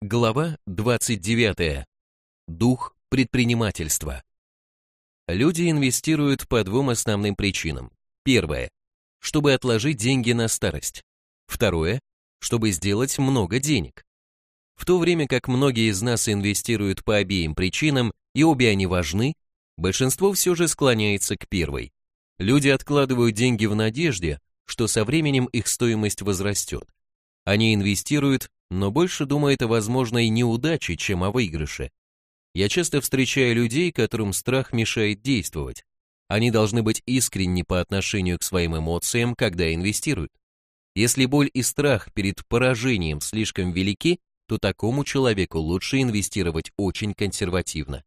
Глава 29. Дух предпринимательства. Люди инвестируют по двум основным причинам. Первое. Чтобы отложить деньги на старость. Второе. Чтобы сделать много денег. В то время как многие из нас инвестируют по обеим причинам, и обе они важны, большинство все же склоняется к первой. Люди откладывают деньги в надежде, что со временем их стоимость возрастет. Они инвестируют, но больше думают о возможной неудаче, чем о выигрыше. Я часто встречаю людей, которым страх мешает действовать. Они должны быть искренни по отношению к своим эмоциям, когда инвестируют. Если боль и страх перед поражением слишком велики, то такому человеку лучше инвестировать очень консервативно.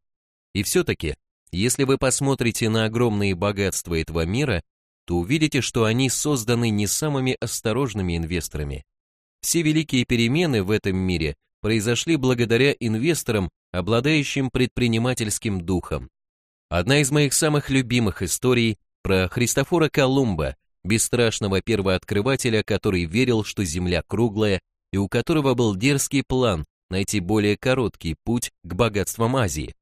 И все-таки, если вы посмотрите на огромные богатства этого мира, то увидите, что они созданы не самыми осторожными инвесторами, все великие перемены в этом мире произошли благодаря инвесторам, обладающим предпринимательским духом. Одна из моих самых любимых историй про Христофора Колумба, бесстрашного первооткрывателя, который верил, что Земля круглая и у которого был дерзкий план найти более короткий путь к богатствам Азии.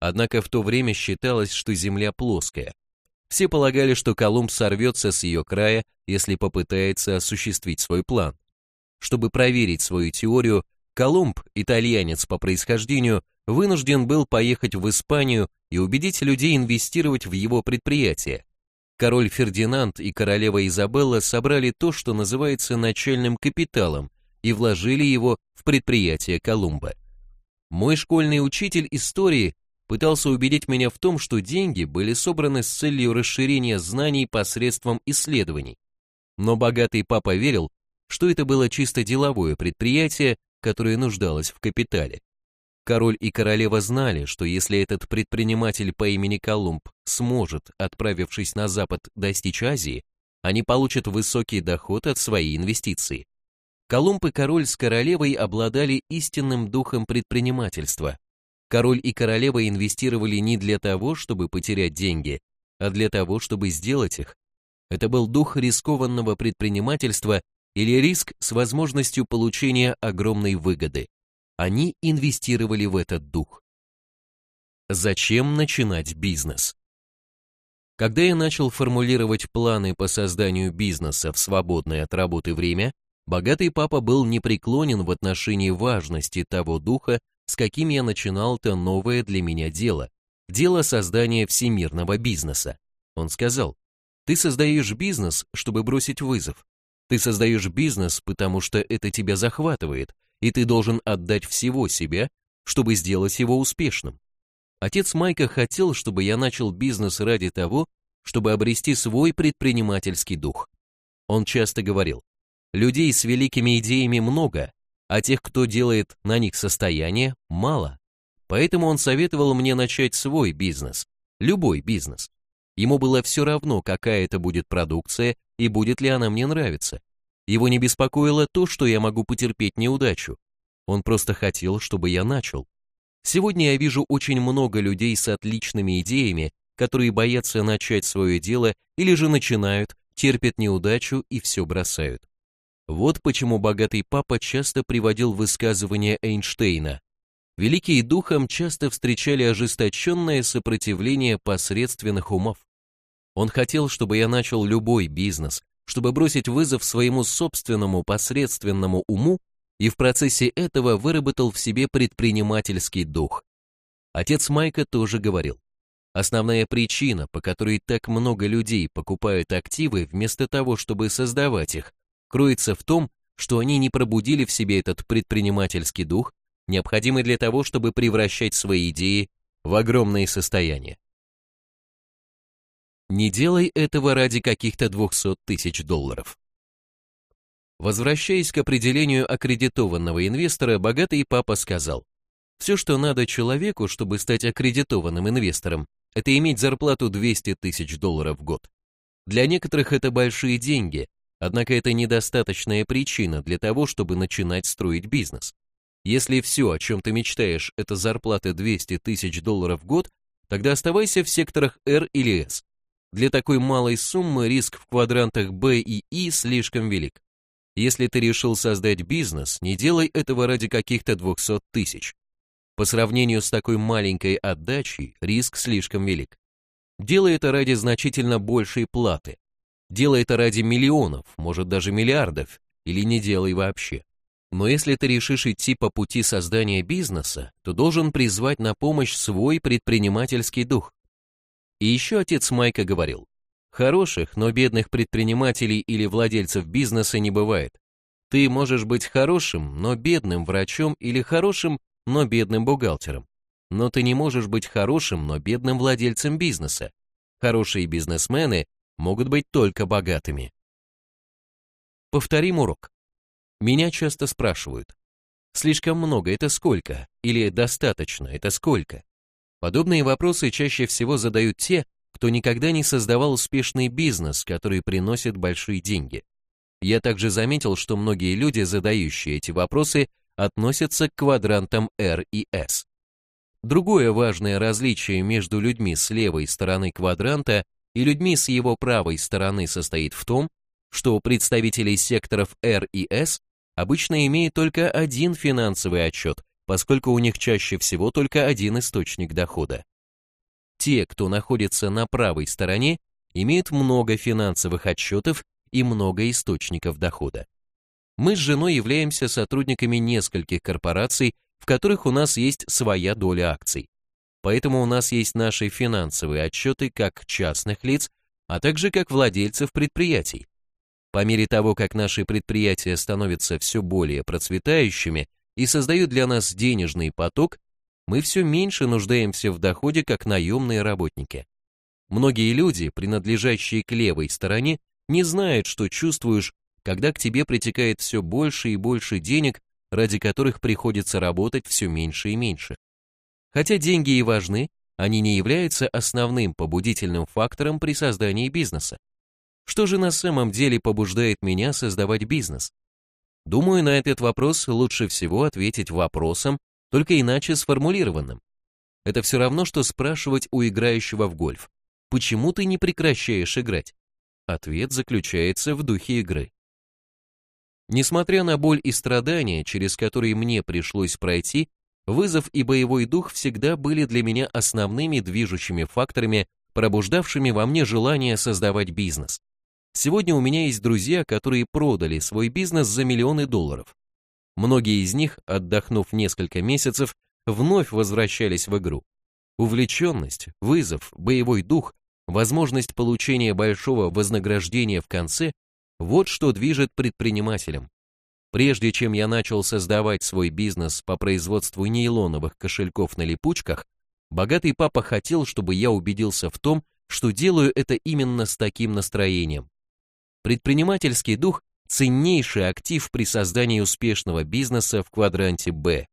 Однако в то время считалось, что Земля плоская. Все полагали, что Колумб сорвется с ее края, если попытается осуществить свой план. Чтобы проверить свою теорию, Колумб, итальянец по происхождению, вынужден был поехать в Испанию и убедить людей инвестировать в его предприятие. Король Фердинанд и королева Изабелла собрали то, что называется начальным капиталом, и вложили его в предприятие Колумба. Мой школьный учитель истории пытался убедить меня в том, что деньги были собраны с целью расширения знаний посредством исследований. Но богатый папа верил, что это было чисто деловое предприятие, которое нуждалось в капитале. Король и королева знали, что если этот предприниматель по имени Колумб сможет, отправившись на запад, достичь Азии, они получат высокий доход от своей инвестиции. Колумб и король с королевой обладали истинным духом предпринимательства. Король и королева инвестировали не для того, чтобы потерять деньги, а для того, чтобы сделать их. Это был дух рискованного предпринимательства, или риск с возможностью получения огромной выгоды. Они инвестировали в этот дух. Зачем начинать бизнес? Когда я начал формулировать планы по созданию бизнеса в свободное от работы время, богатый папа был непреклонен в отношении важности того духа, с каким я начинал то новое для меня дело, дело создания всемирного бизнеса. Он сказал, ты создаешь бизнес, чтобы бросить вызов, ты создаешь бизнес, потому что это тебя захватывает, и ты должен отдать всего себя, чтобы сделать его успешным. Отец Майка хотел, чтобы я начал бизнес ради того, чтобы обрести свой предпринимательский дух. Он часто говорил, людей с великими идеями много, а тех, кто делает на них состояние, мало. Поэтому он советовал мне начать свой бизнес, любой бизнес. Ему было все равно, какая это будет продукция и будет ли она мне нравиться. Его не беспокоило то, что я могу потерпеть неудачу. Он просто хотел, чтобы я начал. Сегодня я вижу очень много людей с отличными идеями, которые боятся начать свое дело или же начинают, терпят неудачу и все бросают. Вот почему богатый папа часто приводил высказывание Эйнштейна. Великие духом часто встречали ожесточенное сопротивление посредственных умов. Он хотел, чтобы я начал любой бизнес, чтобы бросить вызов своему собственному посредственному уму и в процессе этого выработал в себе предпринимательский дух. Отец Майка тоже говорил, основная причина, по которой так много людей покупают активы вместо того, чтобы создавать их, кроется в том, что они не пробудили в себе этот предпринимательский дух, необходимый для того, чтобы превращать свои идеи в огромные состояния. Не делай этого ради каких-то 200 тысяч долларов. Возвращаясь к определению аккредитованного инвестора, богатый папа сказал, все, что надо человеку, чтобы стать аккредитованным инвестором, это иметь зарплату 200 тысяч долларов в год. Для некоторых это большие деньги, однако это недостаточная причина для того, чтобы начинать строить бизнес. Если все, о чем ты мечтаешь, это зарплата 200 тысяч долларов в год, тогда оставайся в секторах R или S. Для такой малой суммы риск в квадрантах B и I слишком велик. Если ты решил создать бизнес, не делай этого ради каких-то 200 тысяч. По сравнению с такой маленькой отдачей, риск слишком велик. Делай это ради значительно большей платы. Делай это ради миллионов, может даже миллиардов, или не делай вообще. Но если ты решишь идти по пути создания бизнеса, то должен призвать на помощь свой предпринимательский дух. И еще отец Майка говорил, хороших, но бедных предпринимателей или владельцев бизнеса не бывает. Ты можешь быть хорошим, но бедным врачом или хорошим, но бедным бухгалтером. Но ты не можешь быть хорошим, но бедным владельцем бизнеса. Хорошие бизнесмены могут быть только богатыми. Повторим урок. Меня часто спрашивают, слишком много это сколько? Или достаточно это сколько? Подобные вопросы чаще всего задают те, кто никогда не создавал успешный бизнес, который приносит большие деньги. Я также заметил, что многие люди, задающие эти вопросы, относятся к квадрантам R и S. Другое важное различие между людьми с левой стороны квадранта и людьми с его правой стороны состоит в том, что представители секторов R и S обычно имеют только один финансовый отчет, поскольку у них чаще всего только один источник дохода. Те, кто находится на правой стороне, имеют много финансовых отчетов и много источников дохода. Мы с женой являемся сотрудниками нескольких корпораций, в которых у нас есть своя доля акций. Поэтому у нас есть наши финансовые отчеты как частных лиц, а также как владельцев предприятий. По мере того, как наши предприятия становятся все более процветающими и создают для нас денежный поток, мы все меньше нуждаемся в доходе как наемные работники. Многие люди, принадлежащие к левой стороне, не знают, что чувствуешь, когда к тебе притекает все больше и больше денег, ради которых приходится работать все меньше и меньше. Хотя деньги и важны, они не являются основным побудительным фактором при создании бизнеса. Что же на самом деле побуждает меня создавать бизнес? Думаю, на этот вопрос лучше всего ответить вопросом, только иначе сформулированным. Это все равно, что спрашивать у играющего в гольф, почему ты не прекращаешь играть? Ответ заключается в духе игры. Несмотря на боль и страдания, через которые мне пришлось пройти, вызов и боевой дух всегда были для меня основными движущими факторами, пробуждавшими во мне желание создавать бизнес. Сегодня у меня есть друзья, которые продали свой бизнес за миллионы долларов. Многие из них, отдохнув несколько месяцев, вновь возвращались в игру. Увлеченность, вызов, боевой дух, возможность получения большого вознаграждения в конце – вот что движет предпринимателем. Прежде чем я начал создавать свой бизнес по производству нейлоновых кошельков на липучках, богатый папа хотел, чтобы я убедился в том, что делаю это именно с таким настроением. Предпринимательский дух – ценнейший актив при создании успешного бизнеса в квадранте Б.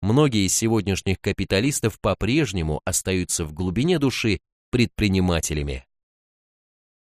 Многие из сегодняшних капиталистов по-прежнему остаются в глубине души предпринимателями.